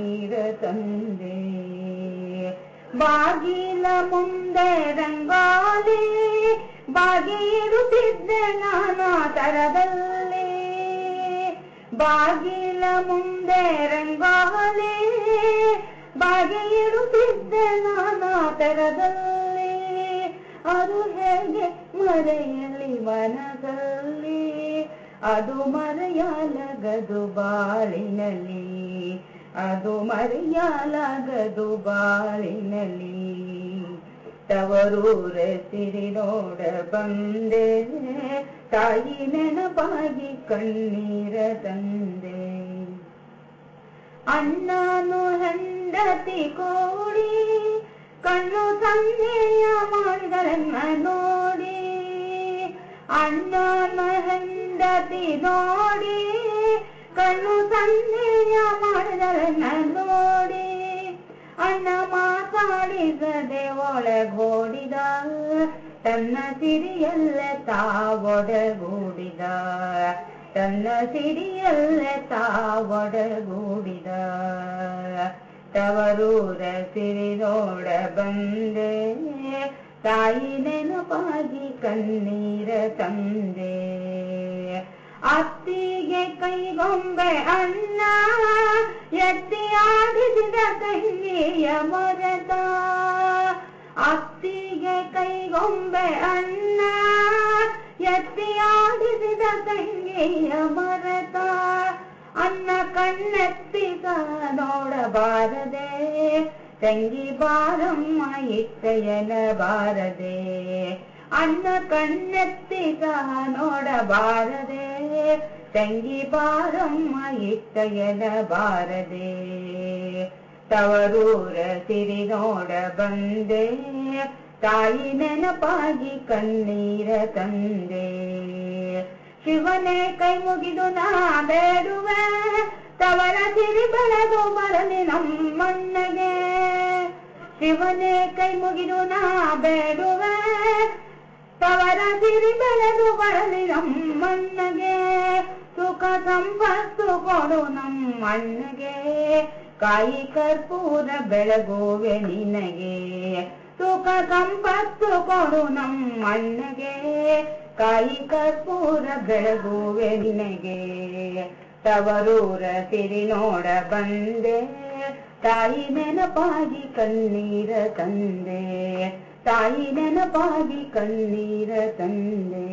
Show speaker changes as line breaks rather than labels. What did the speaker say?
ನೀರ ತಂದೆ. ಬಾಗಿಲ ಮುಂದೆ ರಂಗಾಲಿ ಬಾಗಿರುತ್ತಿದ್ದೆ ನಾನಾ ತರದಲ್ಲಿ. ಬಾಗಿಲ ಮುಂದೆ ರಂಗಾಲಿ ಬಾಗಿರುತ್ತಿದ್ದೆ ನಾನಾ ತರದಲ್ಲಿ. ಅದು ಹೇಗೆ ಮರೆಯಲಿ ಮನದಲ್ಲಿ, ಅದು ಮರೆಯಲಗದು ಬಾಳಿನಲ್ಲಿ. ಅದು ಮರೆಯಲಾಗದು ಬಾಳಿನಲ್ಲಿ. ತವರೂರ ಸಿರಿ ನೋಡ ಬಂದೆ, ತಾಯಿ ನೆನಪಾಗಿ ಕಣ್ಣೀರ ತಂದೆ. ಅಣ್ಣನು ಹೆಂಡತಿ ಕೂಡಿ, ಕಣ್ಣು ಸನ್ನೆಯ ಮಾಡಿದರನ್ನ ನೋಡಿ. ಅಣ್ಣನ ಹೆಂಡತಿ ನೋಡಿ ಕಣ್ಣು ಸನ್ನೆಯ ಮಾಡಿದರನ್ನ ನೋಡಿ, ಅಣ್ಣ ಮಾತಾಡಿಸದೆ ಒಳಗೋಡಿದ, ತನ್ನ ಸಿರಿಯಲ್ಲೇ ತಾವೊಡಗೂಡಿದ ತನ್ನ ಸಿರಿಯಲ್ಲೇ ತಾವೊಡಗೂಡಿದ ತವರೂರ ಸಿರಿ ನೋಡ ಬಂದೆ, ತಾಯಿ ನೆನಪಾಗಿ ಕಣ್ಣೀರ ತಂದೆ. ಅತ್ತಿಗೆ ಕೈಗೊಂಬೆ ಅಣ್ಣ ಎತ್ತಿ ಆಡಿಸಿದ ತಂಗಿಯ ಮರತ ಅತ್ತಿಗೆ ಕೈಗೊಂಬೆ ಅಣ್ಣ ಎತ್ತಿ ಆಡಿಸಿದ ತಂಗಿಯ ಮರತ ಅನ್ನ ಕಣ್ಣೆತ್ತಿ ಸಹ ನೋಡಬಾರದೆ ತಂಗಿ ಬಾರಮ್ಮ ಇಟ್ಟಯನ ಬಾರದೆ ಅನ್ನ ಕಣ್ಣೆತ್ತಿ ಸಹ ನೋಡಬಾರದೆ ತಂಗಿ ಬಾರಮ್ಮ ಇಟ್ಟಯಲ ಬಾರದೆ. ತವರೂರ ಸಿರಿ ನೋಡ ಬಂದೆ. ತಾಯಿ ನೆನಪಾಗಿ ಕಣ್ಣೀರ ತಂದೆ. ಶಿವನೇ ಕೈ ಮುಗಿದು ನಾ ಬೇಡುವೆ. ತವರ ಸಿರಿ ಬೆಳೆದು ಬರಲಿ ನಮ್ಮಣ್ಣಗೆ. ಶಿವನೇ ಕೈ ಮುಗಿದು ನಾ ಬೇಡುವೆ. ತವರ ಸಿರಿ ಬೆಳೆದು ಬರಲಿ ನಮ್ಮಣ್ಣಗೆ. ಸುಖ ಸಂಪತ್ತು ಕೊಡು ನಮ್ಮಣ್ಣಗೆ. ಕಾಯಿ ಕರ್ಪೂರ ಬೆಳಗುವೆ ನಿನಗೆ. ಸುಖ ಸಂಪತ್ತು ಕೊಡು ನಮ್ಮಣ್ಣಗೆ. ಕಾಯಿ ಕರ್ಪೂರ ಬೆಳಗುವೆ ನಿನಗೆ. ತವರೂರ ಸಿರಿ ನೋಡ ಬಂದೆ. ತಾಯಿ ನೆನಪಾಗಿ ಕಣ್ಣೀರ ತಂದೆ. ತಾಯಿ ನೆನಪಾಗಿ ಕಣ್ಣೀರ ತಂದೆ.